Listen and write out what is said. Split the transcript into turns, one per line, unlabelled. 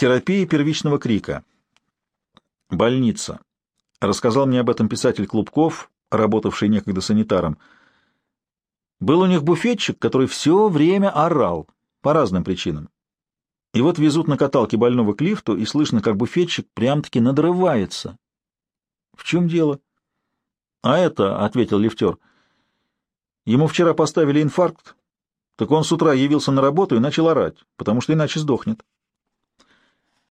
Терапия первичного крика. Больница. Рассказал мне об этом писатель Клубков, работавший некогда санитаром. Был у них буфетчик, который все время орал, по разным причинам. И вот везут на каталке больного к лифту, и слышно, как буфетчик прям-таки надрывается. — В чем дело? — А это, — ответил лифтер, — ему вчера поставили инфаркт, так он с утра явился на работу и начал орать, потому что иначе сдохнет.